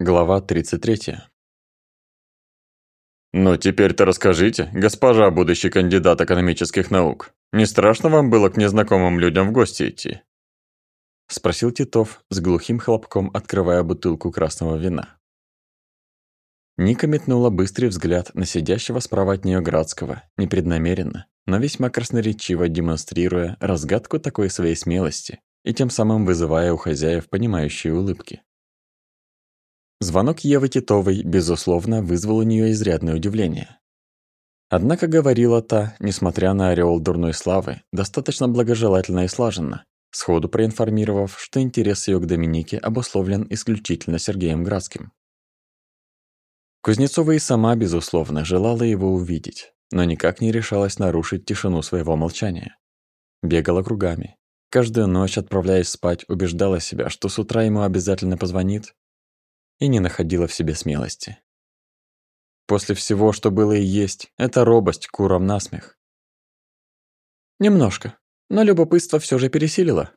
Глава 33. «Ну, теперь-то расскажите, госпожа будущий кандидат экономических наук, не страшно вам было к незнакомым людям в гости идти?» Спросил Титов, с глухим хлопком открывая бутылку красного вина. Ника метнула быстрый взгляд на сидящего справа от нее Градского, непреднамеренно, но весьма красноречиво демонстрируя разгадку такой своей смелости и тем самым вызывая у хозяев понимающие улыбки. Звонок Евы Титовой, безусловно, вызвал у нее изрядное удивление. Однако говорила та, несмотря на ореол дурной славы, достаточно благожелательно и слаженно, сходу проинформировав, что интерес ее к Доминике обусловлен исключительно Сергеем Градским. Кузнецова и сама, безусловно, желала его увидеть, но никак не решалась нарушить тишину своего молчания. Бегала кругами. Каждую ночь, отправляясь спать, убеждала себя, что с утра ему обязательно позвонит, и не находила в себе смелости. После всего, что было и есть, это робость курам насмех. Немножко, но любопытство все же пересилило.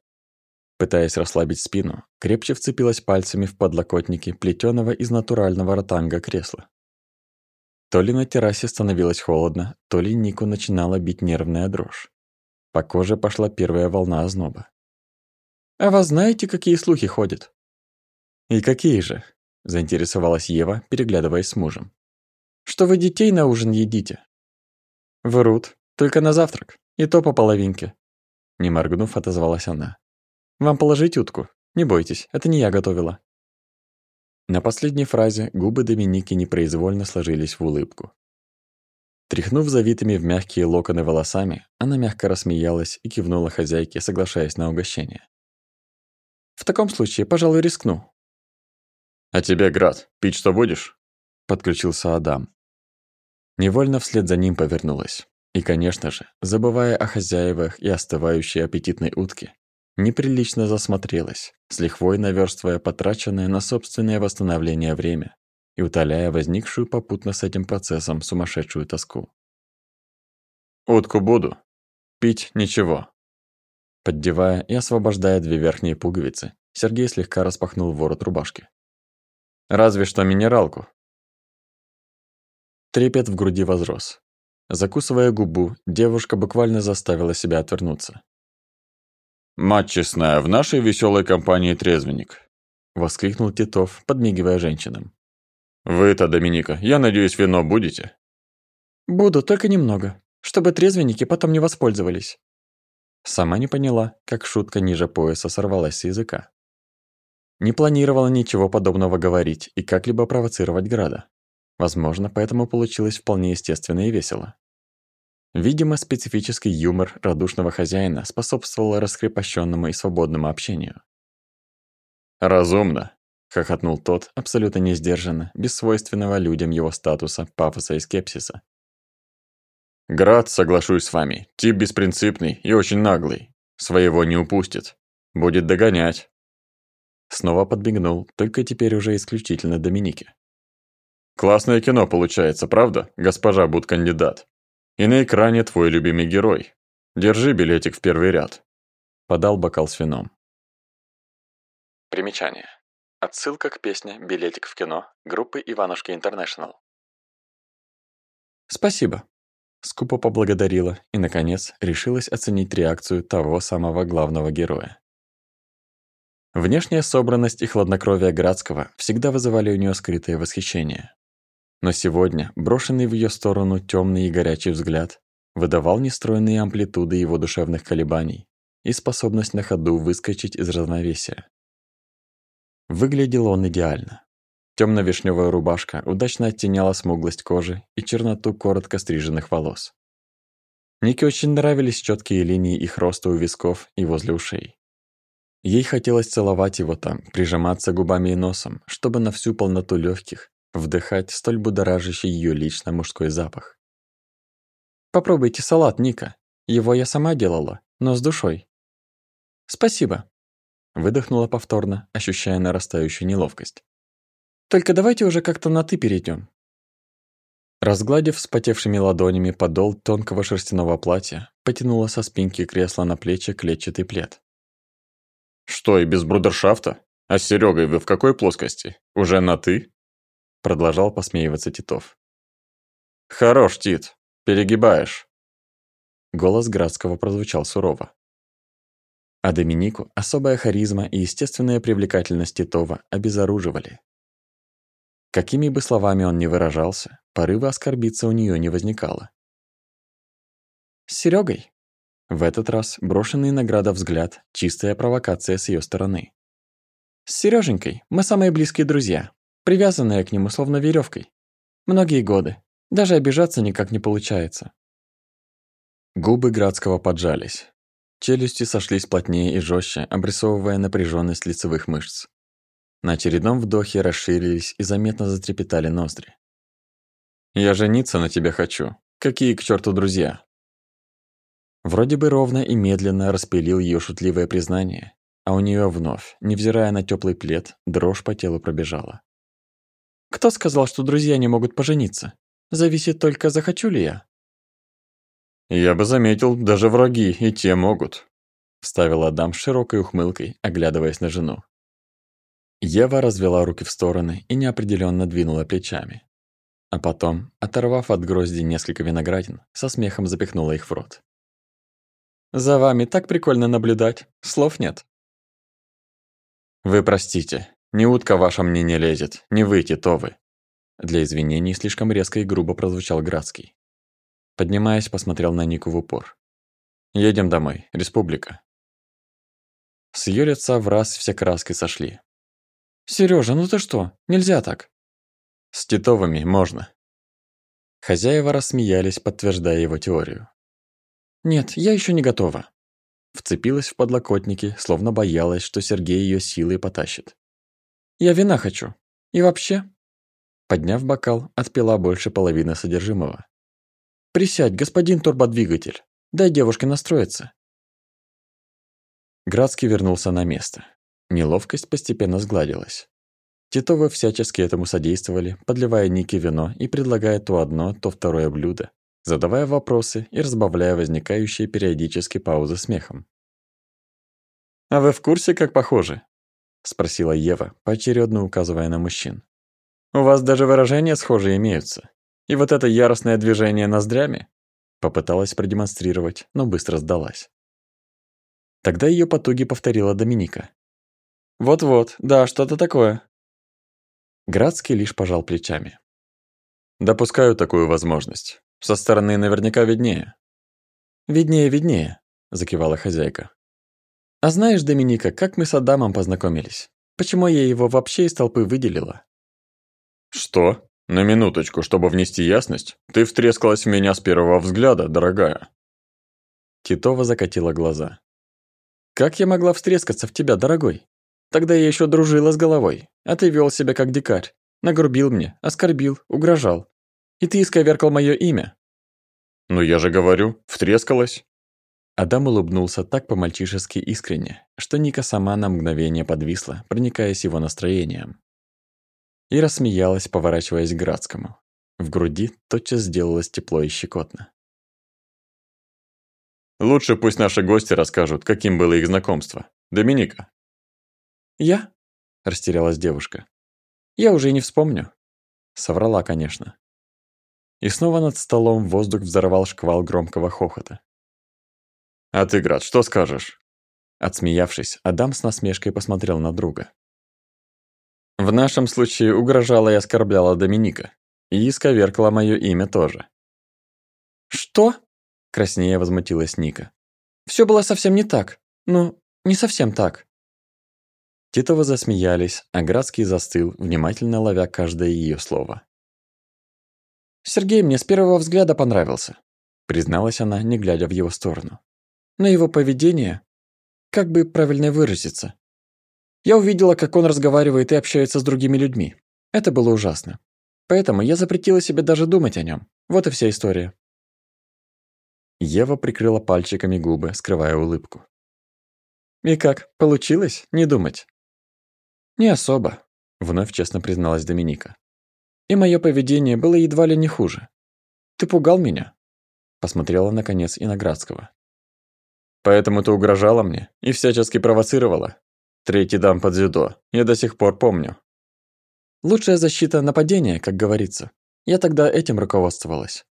Пытаясь расслабить спину, крепче вцепилась пальцами в подлокотники плетеного из натурального ротанга кресла. То ли на террасе становилось холодно, то ли Нику начинала бить нервная дрожь. По коже пошла первая волна озноба. «А вас знаете, какие слухи ходят?» «И какие же?» Заинтересовалась Ева, переглядываясь с мужем. Что вы детей на ужин едите? Врут, только на завтрак, и то по половинке. Не моргнув, отозвалась она. Вам положить утку? Не бойтесь, это не я готовила. На последней фразе губы Доминики непроизвольно сложились в улыбку. Тряхнув завитыми в мягкие локоны волосами, она мягко рассмеялась и кивнула хозяйке, соглашаясь на угощение. «В таком случае, пожалуй, рискну. «А тебе, Град, пить что будешь?» Подключился Адам. Невольно вслед за ним повернулась. И, конечно же, забывая о хозяевах и остывающей аппетитной утке, неприлично засмотрелась, с лихвой наверстывая потраченное на собственное восстановление время и утоляя возникшую попутно с этим процессом сумасшедшую тоску. «Утку буду. Пить ничего». Поддевая и освобождая две верхние пуговицы, Сергей слегка распахнул ворот рубашки. Разве что минералку. Трепет в груди возрос. Закусывая губу, девушка буквально заставила себя отвернуться. «Мать честная, в нашей веселой компании трезвенник», — воскликнул Титов, подмигивая женщинам. «Вы-то, Доминика, я надеюсь, вино будете?» «Буду, только немного, чтобы трезвенники потом не воспользовались». Сама не поняла, как шутка ниже пояса сорвалась с языка. Не планировала ничего подобного говорить и как-либо провоцировать Града. Возможно, поэтому получилось вполне естественно и весело. Видимо, специфический юмор радушного хозяина способствовал раскрепощенному и свободному общению. «Разумно», — хохотнул тот, абсолютно не сдержанно, без свойственного людям его статуса, пафоса и скепсиса. «Град, соглашусь с вами, тип беспринципный и очень наглый. Своего не упустит. Будет догонять. Снова подбегнул, только теперь уже исключительно Доминике. «Классное кино получается, правда, госпожа будкандидат? И на экране твой любимый герой. Держи билетик в первый ряд». Подал бокал с вином. Примечание. Отсылка к песне «Билетик в кино» группы «Иванушки Интернешнл». «Спасибо», — скупо поблагодарила и, наконец, решилась оценить реакцию того самого главного героя. Внешняя собранность и хладнокровие Градского всегда вызывали у нее скрытое восхищение. Но сегодня брошенный в ее сторону темный и горячий взгляд выдавал нестройные амплитуды его душевных колебаний и способность на ходу выскочить из равновесия. Выглядел он идеально. Темно-вишневая рубашка удачно оттеняла смуглость кожи и черноту коротко стриженных волос. Нике очень нравились четкие линии их роста у висков и возле ушей. Ей хотелось целовать его там, прижиматься губами и носом, чтобы на всю полноту легких вдыхать столь будоражащий ее лично мужской запах. «Попробуйте салат, Ника. Его я сама делала, но с душой». «Спасибо», — выдохнула повторно, ощущая нарастающую неловкость. «Только давайте уже как-то на «ты» перейдем. Разгладив вспотевшими ладонями подол тонкого шерстяного платья, потянула со спинки кресла на плечи клетчатый плед. Что, и без брудершафта? А с Серегой вы в какой плоскости? Уже на «ты»?» Продолжал посмеиваться Титов. «Хорош, Тит, перегибаешь». Голос Градского прозвучал сурово. А Доминику особая харизма и естественная привлекательность Титова обезоруживали. Какими бы словами он ни выражался, порыва оскорбиться у нее не возникало. «С Серёгой?» В этот раз брошенный награда взгляд – чистая провокация с ее стороны. «С Серёженькой мы самые близкие друзья, привязанные к нему словно веревкой. Многие годы. Даже обижаться никак не получается». Губы Градского поджались. Челюсти сошлись плотнее и жестче, обрисовывая напряженность лицевых мышц. На очередном вдохе расширились и заметно затрепетали ноздри. «Я жениться на тебе хочу. Какие к черту друзья?» Вроде бы ровно и медленно распилил ее шутливое признание, а у нее вновь, невзирая на теплый плед, дрожь по телу пробежала. «Кто сказал, что друзья не могут пожениться? Зависит только, захочу ли я?» «Я бы заметил, даже враги и те могут», — вставил Адам с широкой ухмылкой, оглядываясь на жену. Ева развела руки в стороны и неопределенно двинула плечами. А потом, оторвав от грозди несколько виноградин, со смехом запихнула их в рот. «За вами так прикольно наблюдать, слов нет». «Вы простите, ни утка ваша мне не лезет, не выйти, то вы». Для извинений слишком резко и грубо прозвучал Градский. Поднимаясь, посмотрел на Нику в упор. «Едем домой, республика». С её лица в раз все краски сошли. «Серёжа, ну ты что? Нельзя так!» «С Титовыми можно». Хозяева рассмеялись, подтверждая его теорию. «Нет, я ещё не готова». Вцепилась в подлокотники, словно боялась, что Сергей её силой потащит. «Я вина хочу. И вообще...» Подняв бокал, отпила больше половины содержимого. «Присядь, господин турбодвигатель. Дай девушке настроиться». Градский вернулся на место. Неловкость постепенно сгладилась. Титовы всячески этому содействовали, подливая Нике вино и предлагая то одно, то второе блюдо, задавая вопросы и разбавляя возникающие периодически паузы смехом. «А вы в курсе, как похожи?» — спросила Ева, поочередно указывая на мужчин. «У вас даже выражения схожие имеются. И вот это яростное движение ноздрями попыталась продемонстрировать, но быстро сдалась. Тогда ее потуги повторила Доминика. Вот-вот, да, что-то такое. Градский лишь пожал плечами. Допускаю такую возможность. Со стороны наверняка виднее. Виднее, виднее, закивала хозяйка. А знаешь, Доминика, как мы с Адамом познакомились? Почему я его вообще из толпы выделила? Что? На минуточку, чтобы внести ясность, ты втрескалась в меня с первого взгляда, дорогая. Титова закатила глаза. Как я могла встрескаться в тебя, дорогой? Тогда я еще дружила с головой, а ты вел себя как дикарь. Нагрубил мне, оскорбил, угрожал. И ты исковеркал мое имя. Ну я же говорю, втрескалась. Адам улыбнулся так по-мальчишески искренне, что Ника сама на мгновение подвисла, проникаясь его настроением и рассмеялась, поворачиваясь к Градскому. В груди тотчас сделалось тепло и щекотно. «Лучше пусть наши гости расскажут, каким было их знакомство. Доминика». «Я?» – растерялась девушка. «Я уже и не вспомню». Соврала, конечно. И снова над столом воздух взорвал шквал громкого хохота. «А ты, Град, что скажешь?» Отсмеявшись, Адам с насмешкой посмотрел на друга. В нашем случае угрожала и оскорбляла Доминика. И исковеркала моё имя тоже. «Что?» – краснее возмутилась Ника. «Всё было совсем не так. Ну, не совсем так». Титовы засмеялись, а Градский застыл, внимательно ловя каждое её слово. «Сергей мне с первого взгляда понравился», – призналась она, не глядя в его сторону. «Но его поведение... Как бы правильно выразиться? Я увидела, как он разговаривает и общается с другими людьми. Это было ужасно. Поэтому я запретила себе даже думать о нем. Вот и вся история. Ева прикрыла пальчиками губы, скрывая улыбку. «И как, получилось не думать?» «Не особо», — вновь честно призналась Доминика. «И мое поведение было едва ли не хуже. Ты пугал меня?» Посмотрела, наконец, и на Градского. «Поэтому ты угрожала мне и всячески провоцировала?» Третий дан под дзюдо. Я до сих пор помню. Лучшая защита – нападения, как говорится. Я тогда этим руководствовалась.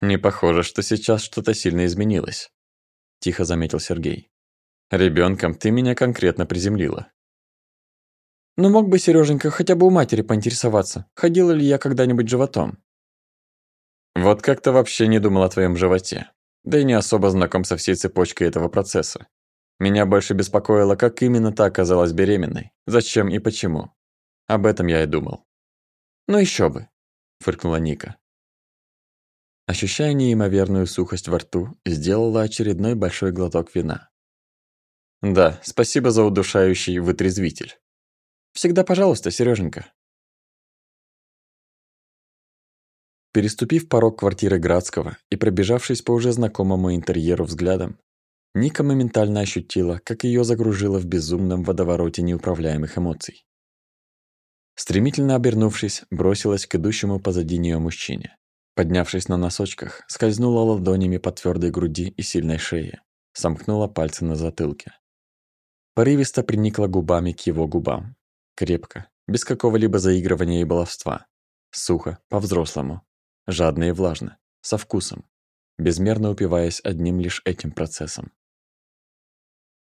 Не похоже, что сейчас что-то сильно изменилось, тихо заметил Сергей. Ребенком ты меня конкретно приземлила. Ну мог бы Сереженька хотя бы у матери поинтересоваться, ходила ли я когда-нибудь животом. Вот как-то вообще не думал о твоем животе. Да и не особо знаком со всей цепочкой этого процесса. Меня больше беспокоило, как именно та оказалась беременной, зачем и почему. Об этом я и думал. «Ну еще бы», — фыркнула Ника. Ощущая неимоверную сухость во рту, сделала очередной большой глоток вина. «Да, спасибо за удушающий вытрезвитель. Всегда пожалуйста, Сереженька. Переступив порог квартиры Градского и пробежавшись по уже знакомому интерьеру взглядом, Ника моментально ощутила, как ее загружило в безумном водовороте неуправляемых эмоций. Стремительно обернувшись, бросилась к идущему позади нее мужчине. Поднявшись на носочках, скользнула ладонями по твердой груди и сильной шее, сомкнула пальцы на затылке. Порывисто приникла губами к его губам. Крепко, без какого-либо заигрывания и баловства. Сухо, по-взрослому. Жадно и влажно, со вкусом, безмерно упиваясь одним лишь этим процессом.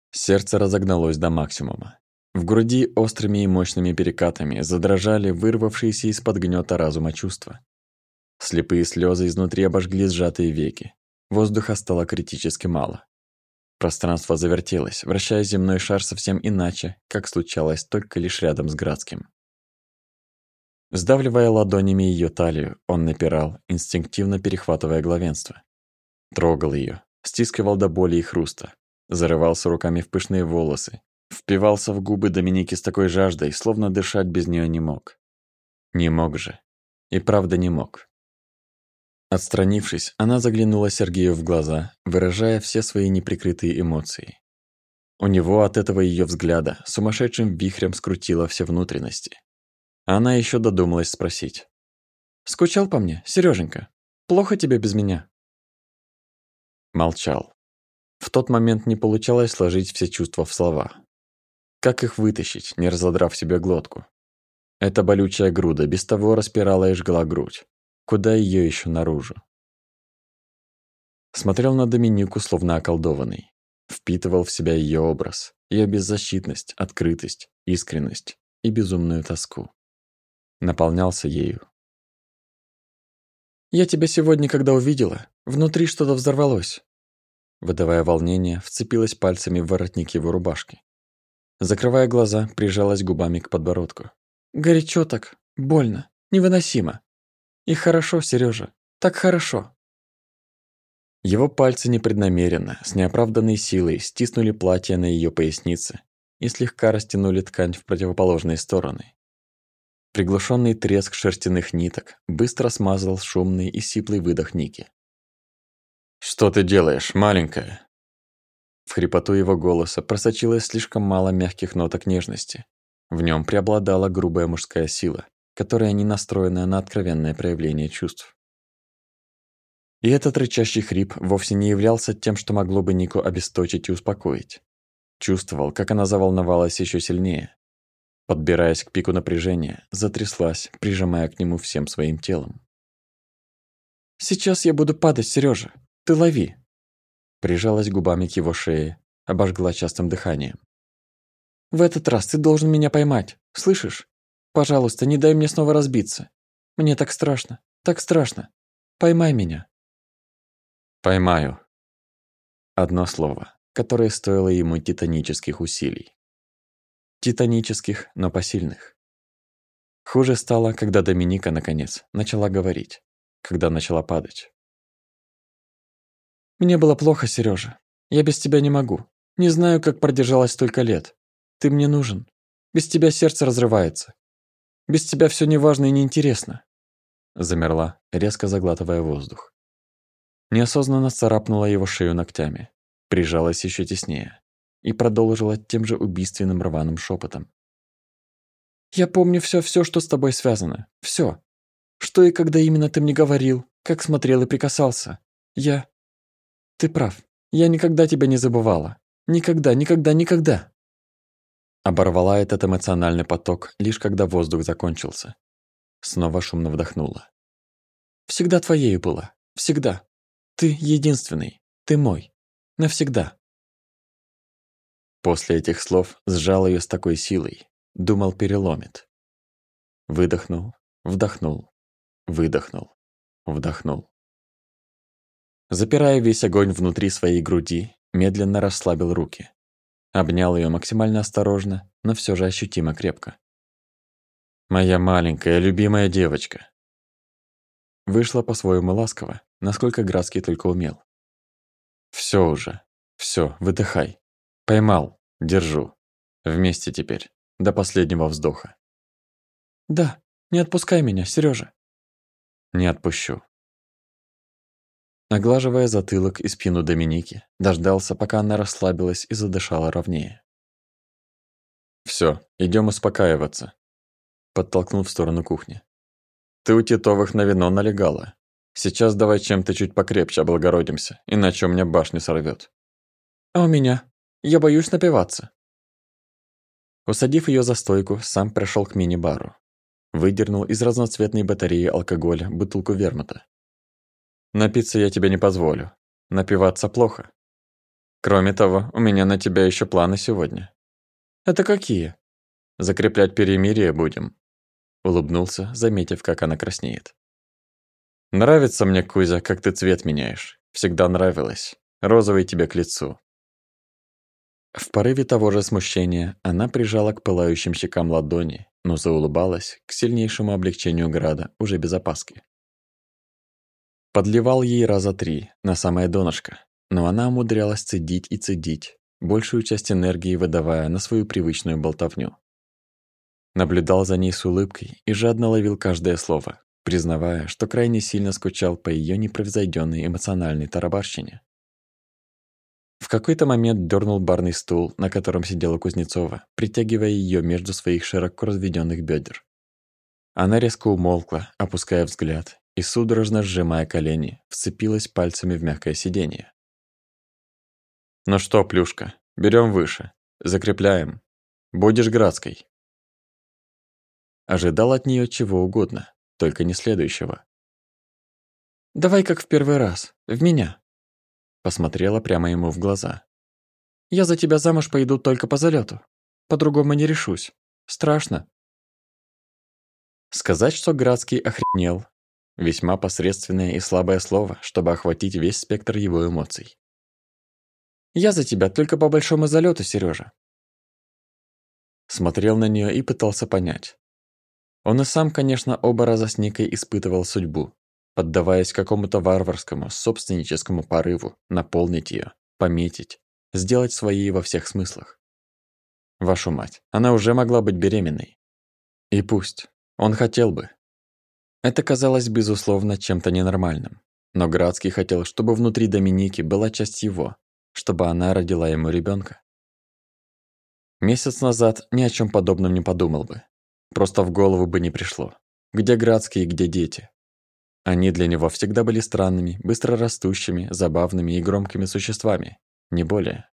Сердце разогналось до максимума. В груди острыми и мощными перекатами задрожали вырвавшиеся из-под гнета разума чувства. Слепые слезы изнутри обожгли сжатые веки. Воздуха стало критически мало. Пространство завертелось, вращая земной шар совсем иначе, как случалось только лишь рядом с Градским. Сдавливая ладонями ее талию, он напирал, инстинктивно перехватывая главенство. Трогал ее, стискивал до боли и хруста, зарывался руками в пышные волосы, впивался в губы Доминики с такой жаждой, словно дышать без нее не мог. Не мог же. И правда не мог. Отстранившись, она заглянула Сергею в глаза, выражая все свои неприкрытые эмоции. У него от этого ее взгляда сумасшедшим вихрем скрутило все внутренности. Она еще додумалась спросить. «Скучал по мне, Сереженька? Плохо тебе без меня?» Молчал. В тот момент не получалось сложить все чувства в слова. Как их вытащить, не разодрав себе глотку? Эта болючая груда без того распирала и жгла грудь. Куда ее еще наружу? Смотрел на Доминику, словно околдованный. Впитывал в себя ее образ, ее беззащитность, открытость, искренность и безумную тоску. Наполнялся ею. «Я тебя сегодня, когда увидела, внутри что-то взорвалось выдавая волнение, вцепилась пальцами в воротник его рубашки. Закрывая глаза, прижалась губами к подбородку. «Горячо так, больно, невыносимо. И хорошо, Сережа, так хорошо». Его пальцы непреднамеренно, с неоправданной силой стиснули платье на ее пояснице и слегка растянули ткань в противоположные стороны. Приглушенный треск шерстяных ниток быстро смазал шумный и сиплый выдох Ники. «Что ты делаешь, маленькая?» В хрипоту его голоса просочилось слишком мало мягких ноток нежности. В нем преобладала грубая мужская сила, которая не настроена на откровенное проявление чувств. И этот рычащий хрип вовсе не являлся тем, что могло бы Нику обесточить и успокоить. Чувствовал, как она заволновалась еще сильнее. Подбираясь к пику напряжения, затряслась, прижимая к нему всем своим телом. «Сейчас я буду падать, Сережа. Ты лови!» Прижалась губами к его шее, обожгла частым дыханием. «В этот раз ты должен меня поймать, слышишь? Пожалуйста, не дай мне снова разбиться. Мне так страшно, так страшно. Поймай меня». «Поймаю». Одно слово, которое стоило ему титанических усилий. Титанических, но посильных. Хуже стало, когда Доминика, наконец, начала говорить, когда начала падать. Мне было плохо, Сережа. Я без тебя не могу. Не знаю, как продержалась столько лет. Ты мне нужен. Без тебя сердце разрывается. Без тебя все неважно и неинтересно. Замерла, резко заглатывая воздух. Неосознанно царапнула его шею ногтями, прижалась еще теснее и продолжила тем же убийственным рваным шепотом. «Я помню все-все, что с тобой связано. Все. Что и когда именно ты мне говорил, как смотрел и прикасался. Я... Ты прав. Я никогда тебя не забывала. Никогда, никогда, никогда. Оборвала этот эмоциональный поток, лишь когда воздух закончился. Снова шумно вдохнула. «Всегда твоей была. Всегда. Ты единственный. Ты мой. Навсегда». После этих слов сжал ее с такой силой. Думал, переломит. Выдохнул, вдохнул, выдохнул, вдохнул. Запирая весь огонь внутри своей груди, медленно расслабил руки. Обнял ее максимально осторожно, но все же ощутимо крепко. «Моя маленькая, любимая девочка!» Вышла по-своему ласково, насколько Градский только умел. Все уже. все, выдыхай. Поймал. Держу. Вместе теперь. До последнего вздоха. Да, не отпускай меня, Сережа. Не отпущу. Оглаживая затылок и спину Доминики, дождался, пока она расслабилась и задышала ровнее. Все, идем успокаиваться», — подтолкнул в сторону кухни. «Ты у Титовых на вино налегала. Сейчас давай чем-то чуть покрепче облагородимся, иначе у меня башню сорвет. «А у меня? Я боюсь напиваться». Усадив ее за стойку, сам пришел к мини-бару. Выдернул из разноцветной батареи алкоголя бутылку вермута. Напиться я тебе не позволю. Напиваться плохо. Кроме того, у меня на тебя еще планы сегодня. Это какие? Закреплять перемирие будем. Улыбнулся, заметив, как она краснеет. Нравится мне, Кузя, как ты цвет меняешь. Всегда нравилось. Розовый тебе к лицу. В порыве того же смущения она прижала к пылающим щекам ладони, но заулыбалась к сильнейшему облегчению града уже без опаски. Подливал ей раза три, на самое донышко, но она умудрялась цедить и цедить, большую часть энергии выдавая на свою привычную болтовню. Наблюдал за ней с улыбкой и жадно ловил каждое слово, признавая, что крайне сильно скучал по ее непревзойденной эмоциональной тарабарщине. В какой-то момент дернул барный стул, на котором сидела Кузнецова, притягивая ее между своих широко разведенных бедер. Она резко умолкла, опуская взгляд, и, судорожно сжимая колени, вцепилась пальцами в мягкое сиденье. «Ну что, Плюшка, берем выше, закрепляем. Будешь Градской». Ожидал от нее чего угодно, только не следующего. «Давай как в первый раз, в меня», посмотрела прямо ему в глаза. «Я за тебя замуж пойду только по залету. По-другому не решусь. Страшно». Сказать, что Градский охренел, Весьма посредственное и слабое слово, чтобы охватить весь спектр его эмоций. «Я за тебя только по большому залету, Сережа. Смотрел на нее и пытался понять. Он и сам, конечно, оба раза с Никой испытывал судьбу, поддаваясь какому-то варварскому, собственническому порыву наполнить ее, пометить, сделать своей во всех смыслах. Вашу мать, она уже могла быть беременной. И пусть. Он хотел бы, это казалось, безусловно, чем-то ненормальным. Но Градский хотел, чтобы внутри Доминики была часть его, чтобы она родила ему ребенка. Месяц назад ни о чем подобном не подумал бы. Просто в голову бы не пришло. Где Градский и где дети? Они для него всегда были странными, быстро растущими, забавными и громкими существами, не более.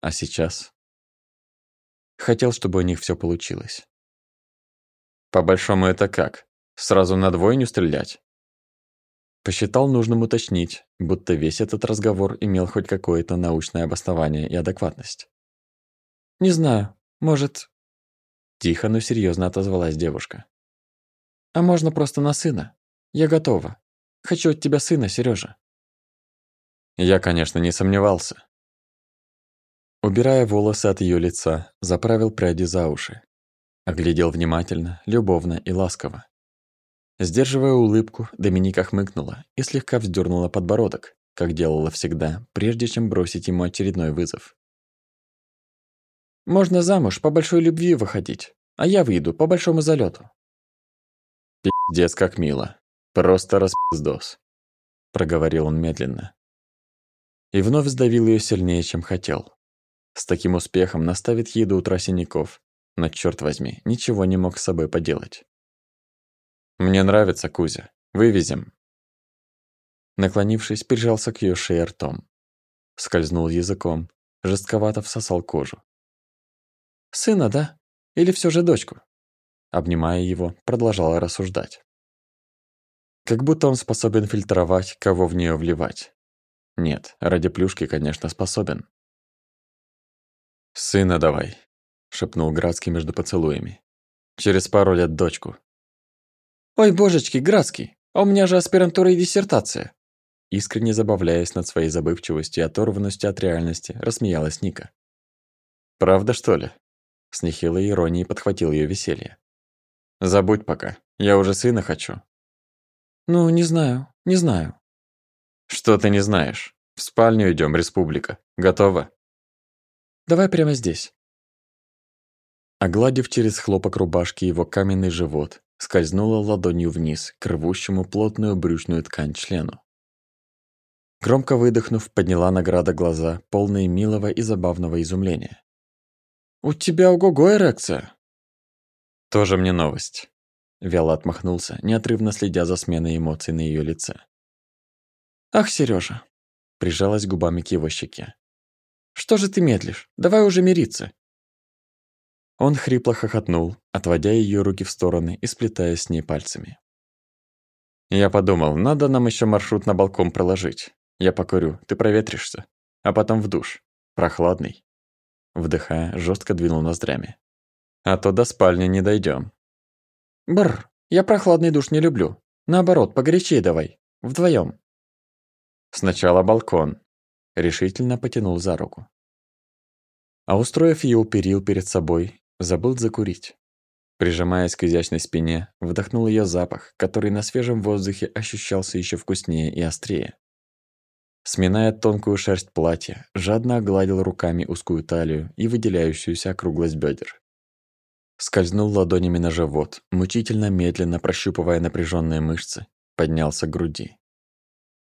А сейчас? Хотел, чтобы у них все получилось. По-большому это как? Сразу на двойню стрелять? Посчитал нужным уточнить, будто весь этот разговор имел хоть какое-то научное обоснование и адекватность. «Не знаю, может...» Тихо, но серьезно отозвалась девушка. «А можно просто на сына? Я готова. Хочу от тебя сына, Сережа. Я, конечно, не сомневался. Убирая волосы от ее лица, заправил пряди за уши. Оглядел внимательно, любовно и ласково. Сдерживая улыбку, Доминика хмыкнула и слегка вздернула подбородок, как делала всегда, прежде чем бросить ему очередной вызов. «Можно замуж по большой любви выходить, а я выйду по большому залету. «Пиздец, как мило. Просто распиздос», — проговорил он медленно. И вновь сдавил ее сильнее, чем хотел. С таким успехом наставит ей до утра но, черт возьми, ничего не мог с собой поделать. «Мне нравится, Кузя. Вывезем». Наклонившись, прижался к ее шее ртом. Скользнул языком, жестковато всосал кожу. Сына, да? Или все же дочку?» Обнимая его, продолжала рассуждать. Как будто он способен фильтровать, кого в нее вливать. Нет, ради плюшки, конечно, способен. «Сына давай», — шепнул Градский между поцелуями. «Через пару лет дочку». «Ой, божечки, Градский, а у меня же аспирантура и диссертация!» Искренне забавляясь над своей забывчивостью и оторванностью от реальности, рассмеялась Ника. «Правда, что ли?» С нехилой иронией подхватил ее веселье. «Забудь пока, я уже сына хочу». «Ну, не знаю, не знаю». «Что ты не знаешь? В спальню идем, республика. Готова?» «Давай прямо здесь». Огладив через хлопок рубашки его каменный живот, скользнула ладонью вниз к рвущему плотную брючную ткань члену. Громко выдохнув, подняла награда глаза, полные милого и забавного изумления. «У тебя ого-го эрекция!» «Тоже мне новость», — вяло отмахнулся, неотрывно следя за сменой эмоций на ее лице. «Ах, Сережа, прижалась губами к его щеке. «Что же ты медлишь? Давай уже мириться!» Он хрипло хохотнул, отводя ее руки в стороны и сплетая с ней пальцами. «Я подумал, надо нам еще маршрут на балкон проложить. Я покурю, ты проветришься, а потом в душ. Прохладный». Вдыхая, жестко двинул ноздрями. «А то до спальни не дойдем. «Бррр, я прохладный душ не люблю. Наоборот, погорячее давай. Вдвоем. «Сначала балкон», — решительно потянул за руку. А устроив ее у перил перед собой, забыл закурить. Прижимаясь к изящной спине, вдохнул ее запах, который на свежем воздухе ощущался еще вкуснее и острее. Сминая тонкую шерсть платья, жадно огладил руками узкую талию и выделяющуюся округлость бедер. Скользнул ладонями на живот, мучительно медленно прощупывая напряженные мышцы, поднялся к груди.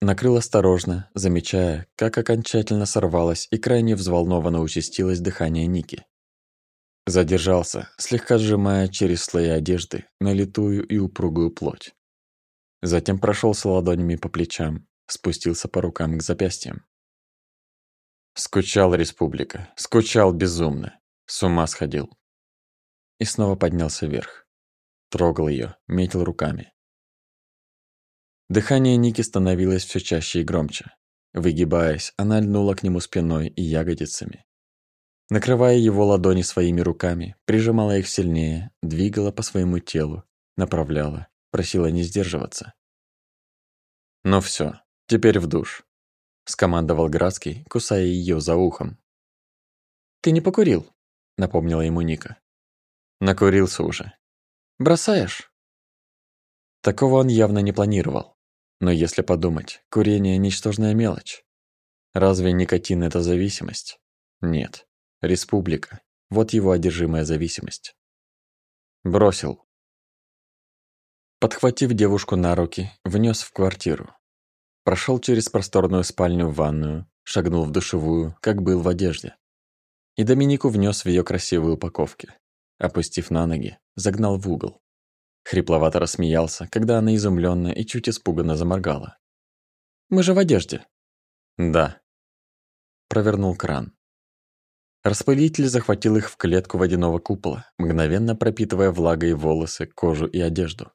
Накрыл осторожно, замечая, как окончательно сорвалось и крайне взволнованно участилось дыхание Ники. Задержался, слегка сжимая через слои одежды налитую и упругую плоть. Затем прошелся ладонями по плечам, спустился по рукам к запястьям. Скучал республика, скучал безумно, с ума сходил. И снова поднялся вверх. Трогал ее, метил руками. Дыхание Ники становилось все чаще и громче. Выгибаясь, она льнула к нему спиной и ягодицами. Накрывая его ладони своими руками, прижимала их сильнее, двигала по своему телу, направляла, просила не сдерживаться. «Ну все, теперь в душ», — скомандовал Градский, кусая ее за ухом. «Ты не покурил?» — напомнила ему Ника. «Накурился уже». «Бросаешь?» Такого он явно не планировал. Но если подумать, курение – ничтожная мелочь. Разве никотин – это зависимость? Нет. Республика. Вот его одержимая зависимость. Бросил. Подхватив девушку на руки, внес в квартиру. Прошел через просторную спальню в ванную, шагнул в душевую, как был в одежде. И Доминику внес в ее красивой упаковке. Опустив на ноги, загнал в угол. Хрипловато рассмеялся, когда она изумленно и чуть испуганно заморгала. «Мы же в одежде». «Да». Провернул кран. Распылитель захватил их в клетку водяного купола, мгновенно пропитывая влагой волосы, кожу и одежду.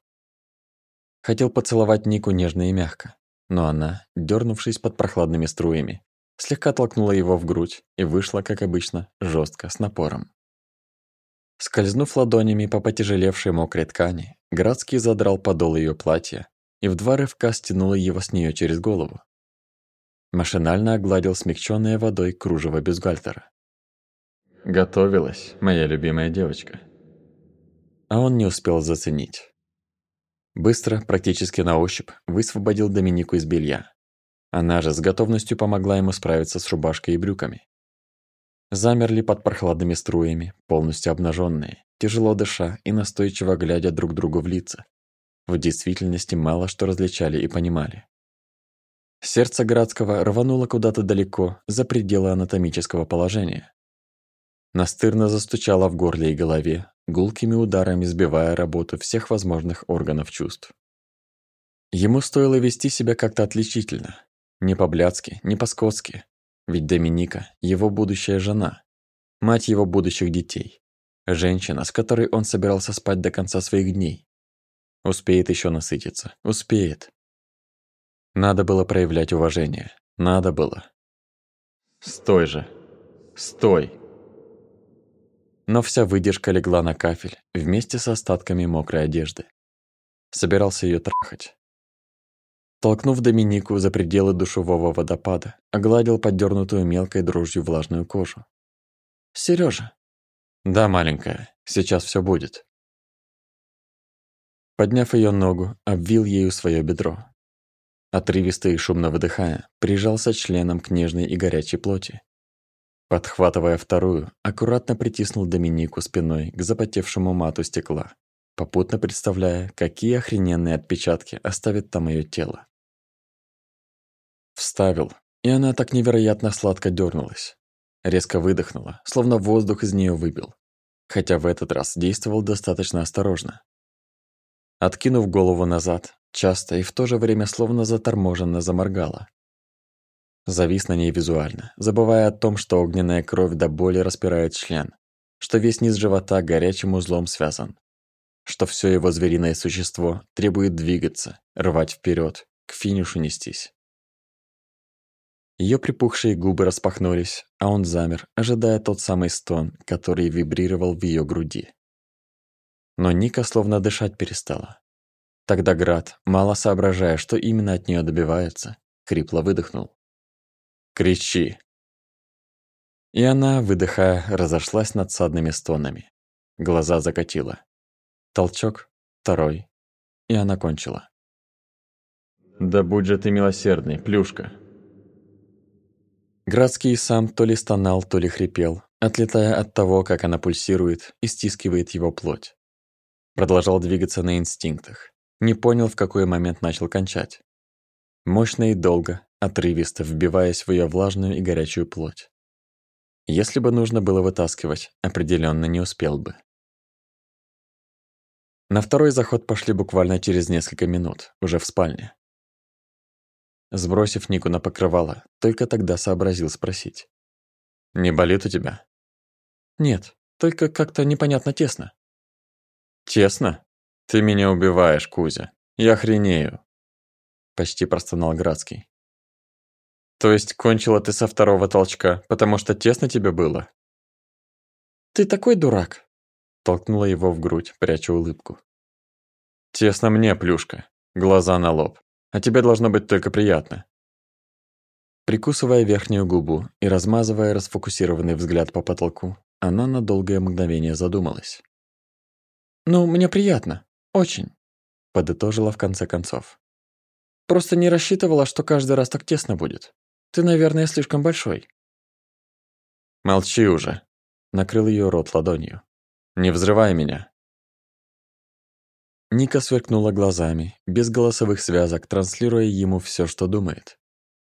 Хотел поцеловать Нику нежно и мягко, но она, дернувшись под прохладными струями, слегка толкнула его в грудь и вышла, как обычно, жестко, с напором. Скользнув ладонями по потяжелевшей мокрой ткани, Градский задрал подол ее платья и в два рывка стянул его с нее через голову. Машинально огладил смягченное водой кружево бюстгальтера. Готовилась, моя любимая девочка. А он не успел заценить. Быстро, практически на ощупь, высвободил Доминику из белья. Она же с готовностью помогла ему справиться с рубашкой и брюками. Замерли под прохладными струями, полностью обнаженные, тяжело дыша и настойчиво глядя друг другу в лица. В действительности мало что различали и понимали. Сердце Градского рвануло куда-то далеко, за пределы анатомического положения. Настырно застучало в горле и голове, гулкими ударами сбивая работу всех возможных органов чувств. Ему стоило вести себя как-то отличительно. Не по-блядски, не по-скотски. Ведь Доминика – его будущая жена, мать его будущих детей Женщина, с которой он собирался спать до конца своих дней. Успеет еще насытиться. Успеет. Надо было проявлять уважение. Надо было. Стой же. Стой. Но вся выдержка легла на кафель вместе с остатками мокрой одежды. Собирался ее трахать. Толкнув Доминику за пределы душевого водопада, огладил поддернутую мелкой дрожью влажную кожу. Сережа. Да, маленькая, сейчас все будет. Подняв ее ногу, обвил ею свое бедро. Отрывисто и шумно выдыхая, прижался членом к нежной и горячей плоти. Подхватывая вторую, аккуратно притиснул Доминику спиной к запотевшему мату стекла, попутно представляя, какие охрененные отпечатки оставит там ее тело. Вставил, и она так невероятно сладко дернулась. Резко выдохнула, словно воздух из нее выбил. Хотя в этот раз действовал достаточно осторожно. Откинув голову назад, часто и в то же время словно заторможенно заморгала. Завис на ней визуально, забывая о том, что огненная кровь до боли распирает член, что весь низ живота горячим узлом связан, что все его звериное существо требует двигаться, рвать вперед, к финишу нестись. Ее припухшие губы распахнулись, а он замер, ожидая тот самый стон, который вибрировал в ее груди. Но Ника словно дышать перестала. Тогда Град, мало соображая, что именно от нее добивается, хрипло выдохнул. «Кричи!» И она, выдыхая, разошлась над садными стонами. Глаза закатила. Толчок, второй, и она кончила. «Да будь же ты милосердный, плюшка!» Градский сам то ли стонал, то ли хрипел, отлетая от того, как она пульсирует и стискивает его плоть. Продолжал двигаться на инстинктах. Не понял, в какой момент начал кончать. Мощно и долго, отрывисто вбиваясь в ее влажную и горячую плоть. Если бы нужно было вытаскивать, определенно не успел бы. На второй заход пошли буквально через несколько минут, уже в спальне. Сбросив Нику на покрывало, только тогда сообразил спросить. «Не болит у тебя?» «Нет, только как-то непонятно тесно». «Тесно? Ты меня убиваешь, Кузя. Я охренею». Почти простонал Градский. «То есть кончила ты со второго толчка, потому что тесно тебе было?» «Ты такой дурак!» Толкнула его в грудь, пряча улыбку. «Тесно мне, плюшка. Глаза на лоб а тебе должно быть только приятно». Прикусывая верхнюю губу и размазывая расфокусированный взгляд по потолку, она на долгое мгновение задумалась. «Ну, мне приятно. Очень», — подытожила в конце концов. «Просто не рассчитывала, что каждый раз так тесно будет. Ты, наверное, слишком большой». «Молчи уже», — накрыл ее рот ладонью. «Не взрывай меня». Ника сверкнула глазами, без голосовых связок, транслируя ему все, что думает.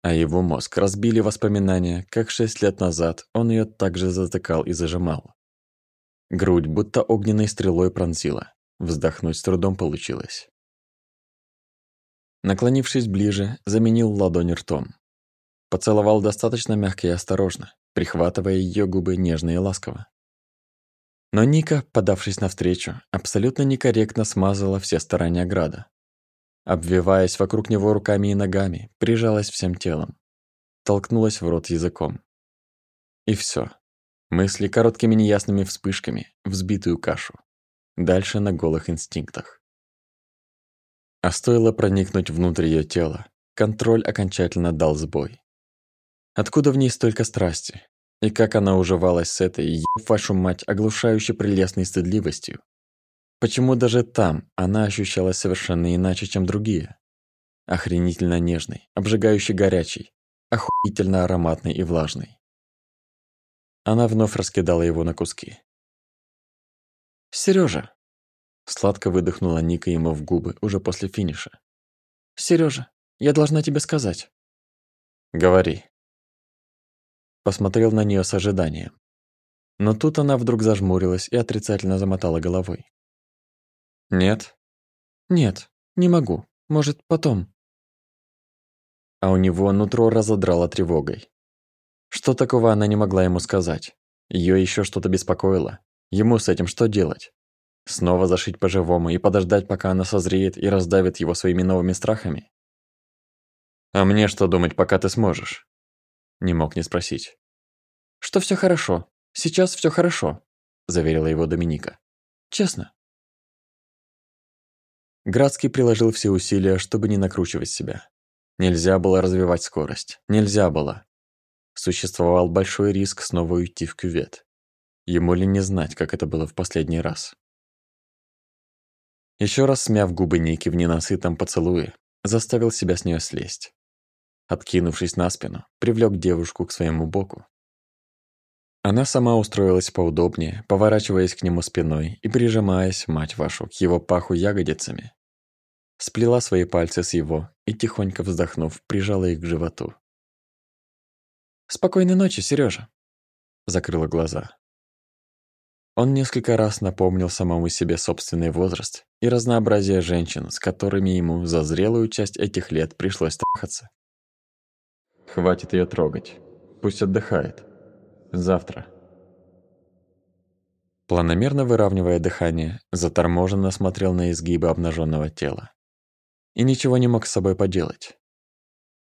А его мозг разбили воспоминания, как шесть лет назад он ее также затыкал и зажимал. Грудь будто огненной стрелой пронзила. Вздохнуть с трудом получилось. Наклонившись ближе, заменил ладонь ртом. Поцеловал достаточно мягко и осторожно, прихватывая ее губы нежно и ласково. Но Ника, подавшись навстречу, абсолютно некорректно смазала все старания Града. Обвиваясь вокруг него руками и ногами, прижалась всем телом. Толкнулась в рот языком. И все. Мысли короткими неясными вспышками, взбитую кашу. Дальше на голых инстинктах. А стоило проникнуть внутрь ее тела, контроль окончательно дал сбой. Откуда в ней столько страсти, и как она уживалась с этой, еб вашу мать, оглушающей прелестной стыдливостью. Почему даже там она ощущалась совершенно иначе, чем другие? Охренительно нежной, обжигающей горячей, охуительно ароматной и влажной. Она вновь раскидала его на куски. «Серёжа!» Сладко выдохнула Ника ему в губы уже после финиша. «Серёжа, я должна тебе сказать». «Говори», посмотрел на нее с ожиданием. Но тут она вдруг зажмурилась и отрицательно замотала головой. «Нет?» «Нет, не могу. Может, потом». А у него нутро разодрало тревогой. Что такого она не могла ему сказать? Ее еще что-то беспокоило? Ему с этим что делать? Снова зашить по-живому и подождать, пока она созреет и раздавит его своими новыми страхами? А мне что думать, пока ты сможешь? Не мог не спросить. Что все хорошо. Сейчас все хорошо, заверила его Доминика. Честно. Градский приложил все усилия, чтобы не накручивать себя. Нельзя было развивать скорость. Нельзя было. Существовал большой риск снова уйти в кювет. Ему ли не знать, как это было в последний раз? Еще раз смяв губы Ники в ненасытом поцелуе, заставил себя с нее слезть. Откинувшись на спину, привлек девушку к своему боку. Она сама устроилась поудобнее, поворачиваясь к нему спиной и прижимаясь, мать вашу, к его паху ягодицами. Сплела свои пальцы с его и, тихонько вздохнув, прижала их к животу. «Спокойной ночи, Сережа. закрыла глаза. Он несколько раз напомнил самому себе собственный возраст и разнообразие женщин, с которыми ему за зрелую часть этих лет пришлось трахаться. Хватит ее трогать. Пусть отдыхает. Завтра. Планомерно выравнивая дыхание, заторможенно смотрел на изгибы обнаженного тела. И ничего не мог с собой поделать.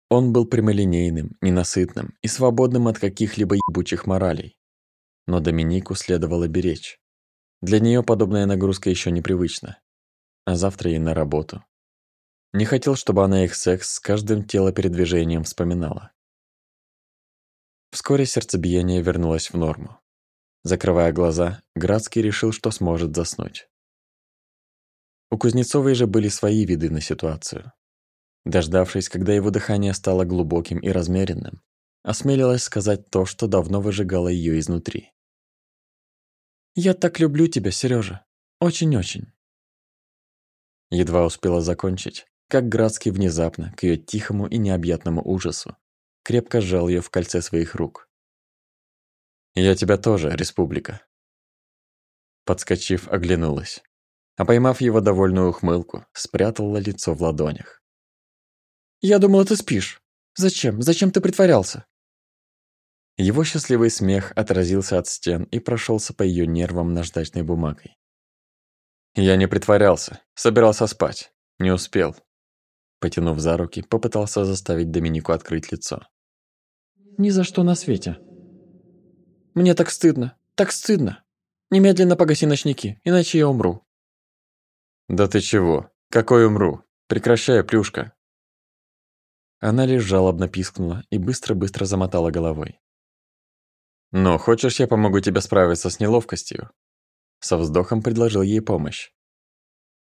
Он был прямолинейным, ненасытным и свободным от каких-либо ебучих моралей. Но Доминику следовало беречь. Для нее подобная нагрузка еще непривычна. А завтра ей на работу. Не хотел, чтобы она их секс с каждым телопередвижением вспоминала. Вскоре сердцебиение вернулось в норму. Закрывая глаза, Градский решил, что сможет заснуть. У Кузнецовой же были свои виды на ситуацию. Дождавшись, когда его дыхание стало глубоким и размеренным, осмелилась сказать то, что давно выжигало ее изнутри. «Я так люблю тебя, Сережа, Очень-очень». Едва успела закончить, как Градский внезапно, к ее тихому и необъятному ужасу, крепко сжал ее в кольце своих рук. «Я тебя тоже, Республика». Подскочив, оглянулась, а поймав его довольную ухмылку, спрятала лицо в ладонях. «Я думала, ты спишь. Зачем? Зачем ты притворялся?» Его счастливый смех отразился от стен и прошелся по ее нервам наждачной бумагой. Я не притворялся, собирался спать, не успел. Потянув за руки, попытался заставить Доминику открыть лицо. «Ни за что на свете. Мне так стыдно, так стыдно. Немедленно погаси ночники, иначе я умру». «Да ты чего? Какой умру? Прекращай, плюшка. Она лишь жалобно пискнула и быстро-быстро замотала головой. «Ну, хочешь, я помогу тебе справиться с неловкостью?» Со вздохом предложил ей помощь.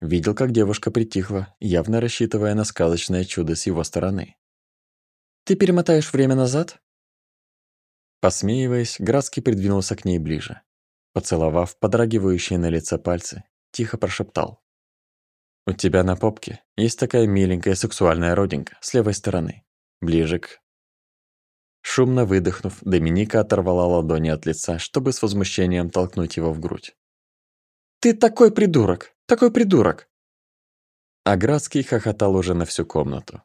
Видел, как девушка притихла, явно рассчитывая на сказочное чудо с его стороны. «Ты перемотаешь время назад?» Посмеиваясь, Градский придвинулся к ней ближе. Поцеловав подрагивающие на лице пальцы, тихо прошептал. У тебя на попке есть такая миленькая сексуальная родинка с левой стороны. Ближе к... Шумно выдохнув, Доминика оторвала ладони от лица, чтобы с возмущением толкнуть его в грудь. «Ты такой придурок! Такой придурок!» А Градский хохотал уже на всю комнату.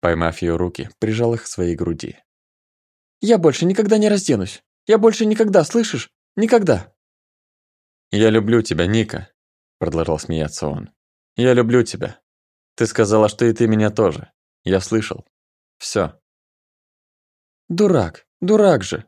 Поймав ее руки, прижал их к своей груди. «Я больше никогда не разденусь! Я больше никогда, слышишь? Никогда!» «Я люблю тебя, Ника!» Продолжал смеяться он. Я люблю тебя. Ты сказала, что и ты меня тоже. Я слышал. Всё. Дурак, дурак же.